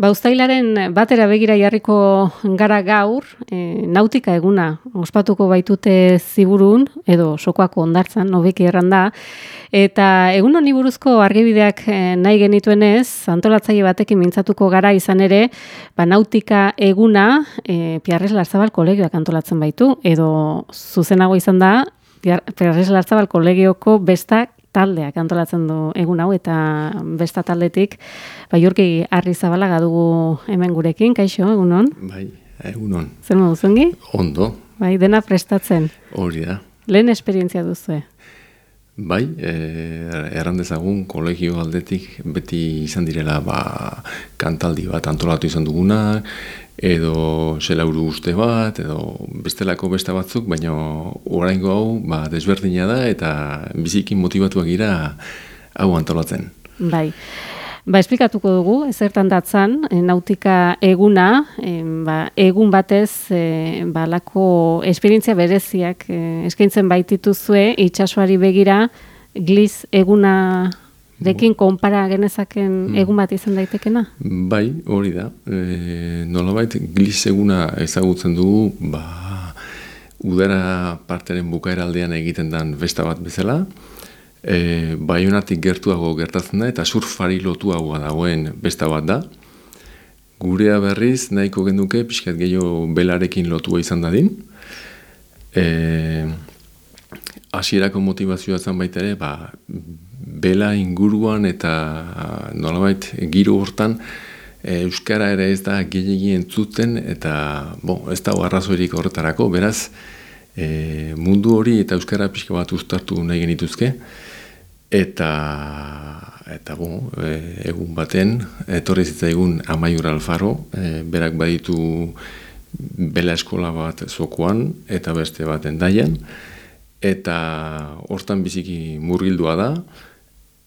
Ba, ustailaren batera begira jarriko gara gaur, e, nautika eguna ospatuko baitute ziburun, edo sokoako ondartzan, nobeki erran eta egun honi buruzko argibideak e, nahi genituenez, antolatzaile batekin mintzatuko gara izan ere, ba, nautika eguna e, Piarres Larzabal kolegioak antolatzen baitu, edo zuzenago izan da, Piarres Larzabal kolegioko bestak taldeak antolatzen du egun hau eta besta taldetik ba Jurki Arrizabalaga dugu hemen gurekin. Kaixo egunon? Bai egunon. Zer moduzungi ondo. Bai dena prestatzen. Hori da. Lehen esperientzia duzu Bai, eh, erran dezagun kolegio aldetik beti izan direla ba, kantaldi bat antolatu izan duguna, edo selauru uste bat, edo bestelako beste batzuk, baina oraingo hau ba, desberdina da eta bizikin motivatuak gira hau antolatzen. Bai. Ba, esplikatuko dugu, ezertan datzan, e, nautika eguna, ba, egun batez, e, ba, lako esperientzia bereziak e, eskaintzen baitituzue, itxasuari begira, gliz eguna Dekin konpara genezaken hmm. egun bat izan daitekena? Bai, hori da. E, nolabait, eguna ezagutzen dugu, ba, udara parteren bukaeraldean egiten den besta bat bezala, e, baionatik gertuago gertatzen da, eta surfari lotuagoa dagoen besta bat da. Gurea berriz, nahiko genduke, pixkat gehiago belarekin lotua izan dadin. E, asierako motivazioa zen baita ere, ba, bela inguruan eta nolabait giro hortan e, euskara ere ez da gehiagi entzuten eta bo, ez da arrazoirik horretarako, beraz e, mundu hori eta euskara pixka bat ustartu nahi genituzke. Eta eta bo, e, egun baten etorri zitzaigun Amaiur Alfaro, e, berak baditu bela eskola bat zokoan eta beste baten daian. Eta hortan biziki murgildua da.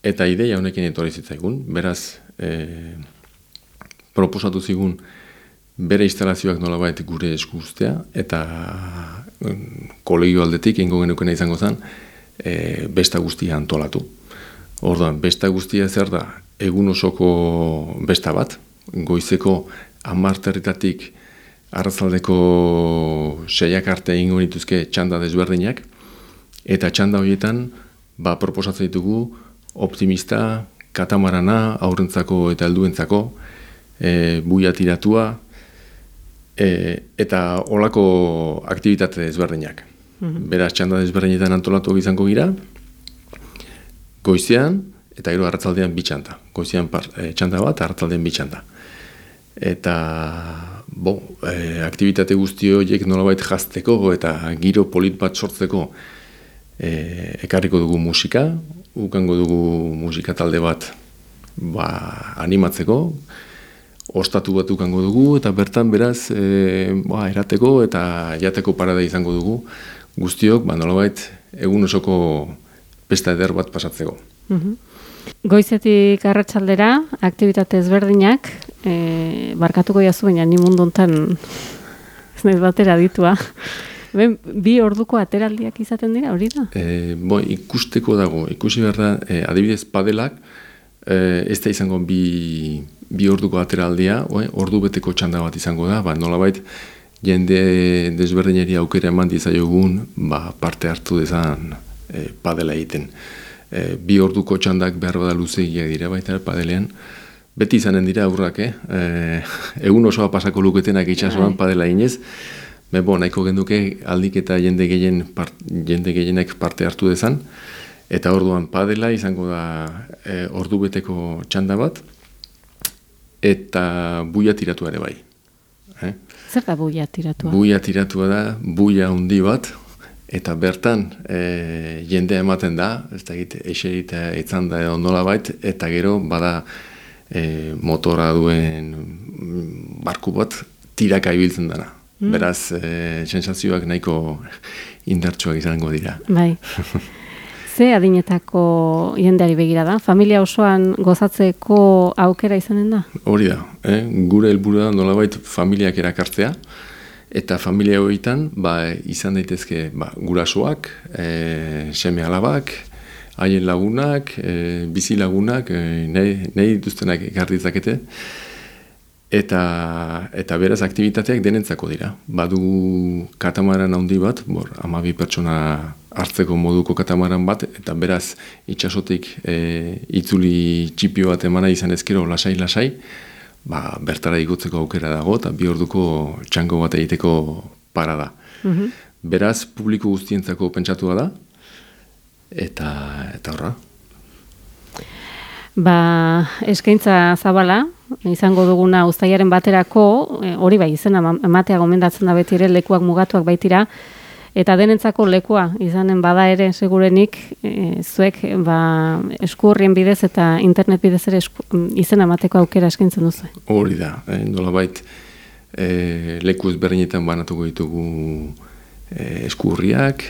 Eta ideia honekin etorri zitzaigun, beraz, e, proposatu zigun bere instalazioak nolabait gure eskuztea, eta mm, kolegio aldetik, ingo genukena izango zen, e, besta guztia antolatu. Orduan, besta guztia zer da, egun osoko besta bat, goizeko amarterritatik arrazaldeko seiak arte ingo nituzke txanda desberdinak, eta txanda horietan, ba, proposatzen ditugu, optimista, katamarana, aurrentzako eta helduentzako, e, buia tiratua, e, eta olako aktivitate ezberdinak. Mm Beraz, txanda ezberdinetan antolatu izango gira, goizean, eta gero hartzaldean bitxanta. Goizean par, e, txanda bat, hartzaldean bitxanta. Eta, bo, e, aktivitate guzti horiek nolabait jazteko eta giro polit bat sortzeko e, ekarriko dugu musika, ukango dugu musika talde bat ba, animatzeko, ostatu bat ukango dugu, eta bertan beraz e, ba, erateko eta jateko parada izango dugu, guztiok, ba, nolabait, egun osoko pesta eder bat pasatzeko. Mm Goizetik arratsaldera aktivitate ezberdinak, e, barkatuko jazu baina ni mundu hontan ez naiz batera ditua. Ben, bi orduko ateraldiak izaten dira, hori da? E, bo, ikusteko dago, ikusi behar da, e, adibidez padelak, e, ez da izango bi, bi orduko ateraldia, oe, ordu beteko txanda bat izango da, ba, nolabait, jende desberdinari aukera eman dizaiogun, ba, parte hartu dezan e, padela egiten. E, bi orduko txandak behar bada luzegiak dira, baita padelean, beti izanen dira aurrak, eh? E, egun osoa pasako luketenak itxasuan bai. padela inez, Me bo, nahiko genduke aldik eta jende gehien part, jende gehienek parte hartu dezan. Eta orduan padela izango da e, ordu beteko txanda bat. Eta buia tiratu ere bai. Eh? Zer da buia tiratua? Buia tiratua da, buia handi bat. Eta bertan e, jende ematen da, ez da egite, eserita etzan da edo nola bait, eta gero bada e, motora duen barku bat tiraka ibiltzen dena. Mm. Beraz, e, sensazioak nahiko indartsuak izango dira. Bai. Ze adinetako jendeari begira da? Familia osoan gozatzeko aukera izanen da? Hori da. Eh? Gure helburu da nolabait familiak erakartzea. Eta familia horietan ba, izan daitezke ba, gurasoak, e, seme alabak, haien lagunak, e, bizi lagunak, e, nahi, nahi dituztenak ekartitzakete. Eta, eta beraz aktivitateak denentzako dira. Badu katamaran handi bat, bor, amabi pertsona hartzeko moduko katamaran bat, eta beraz itxasotik e, itzuli txipio bat emana izan ezkero lasai-lasai, ba, bertara igutzeko aukera dago, eta bi orduko txango bat egiteko para da. Mhm. Beraz, publiko guztientzako pentsatua da, eta, eta horra. Ba, eskaintza zabala, izango duguna ustaiaren baterako, e, hori bai izena ematea gomendatzen da beti ere lekuak mugatuak baitira, eta denentzako lekua izanen bada ere segurenik e, zuek ba, eskurrien bidez eta internet bidez ere esku, izena emateko aukera eskaintzen duzu. Hori da, eh, nola bait, e, leku ezberdinetan banatuko ditugu e, eskurriak,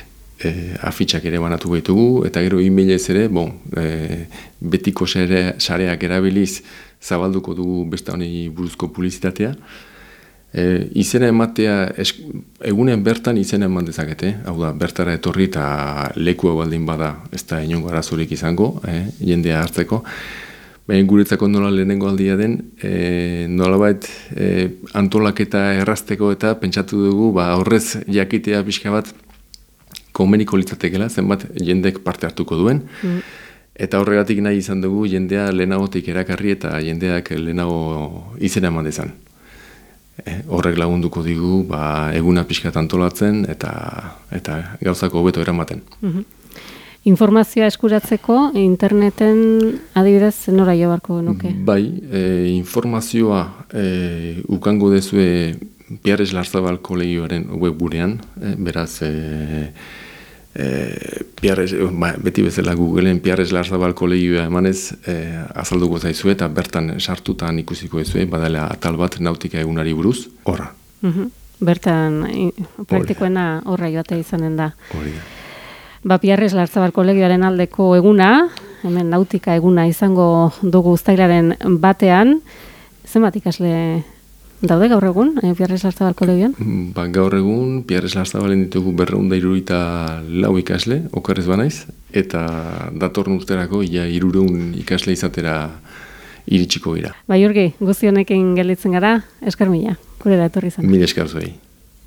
e, afitxak ere banatuko ditugu, eta gero e-mailez ere, bon, e, betiko sareak erabiliz zabalduko dugu besta honi buruzko publizitatea, E, izena ematea, egunen bertan izena eman dezakete, hau da, bertara etorri eta leku baldin bada, ez da inongo arazurik izango, e, jendea hartzeko. Baina guretzako nola lehenengo aldia den, e, nola bait e, antolaketa errazteko eta pentsatu dugu, ba, horrez jakitea pixka bat, komeniko litzatekela, zenbat jendek parte hartuko duen. Mm. Eta horregatik nahi izan dugu jendea lehenagotik erakarri eta jendeak lehenago izena eman dezan. Eh, horrek lagunduko digu ba, eguna pixka antolatzen eta eta gauzako hobeto eramaten. Mm Informazioa eskuratzeko interneten adibidez nora jo barko nuke? Bai, e, informazioa e, ukango dezue Pierres Larzabal kolegioaren webburean, e, beraz e, e, piarrez, ba, beti bezala Googleen Piarrez Larzabal kolegioa emanez e, azalduko zaizu eta bertan sartutan ikusiko ez badala atal bat nautika egunari buruz, horra. Mm Bertan, praktikoena horra joate izanen da. Hori Ba, Piarrez Larzabal kolegioaren aldeko eguna, hemen nautika eguna izango dugu ustailaren batean, zenbat ikasle Daude gaur egun, eh, Pierres Larzabal kolegioan? Mm, ba, gaur egun, Pierres Larzabalen ditugu berreunda irurita lau ikasle, okarrez banaiz, eta datorn urterako, ia irureun ikasle izatera iritsiko gira. Ba, Jurgi, guzti honekin gelitzen gara, eskar mila, kure da etorri zen. Mil eskar zuei.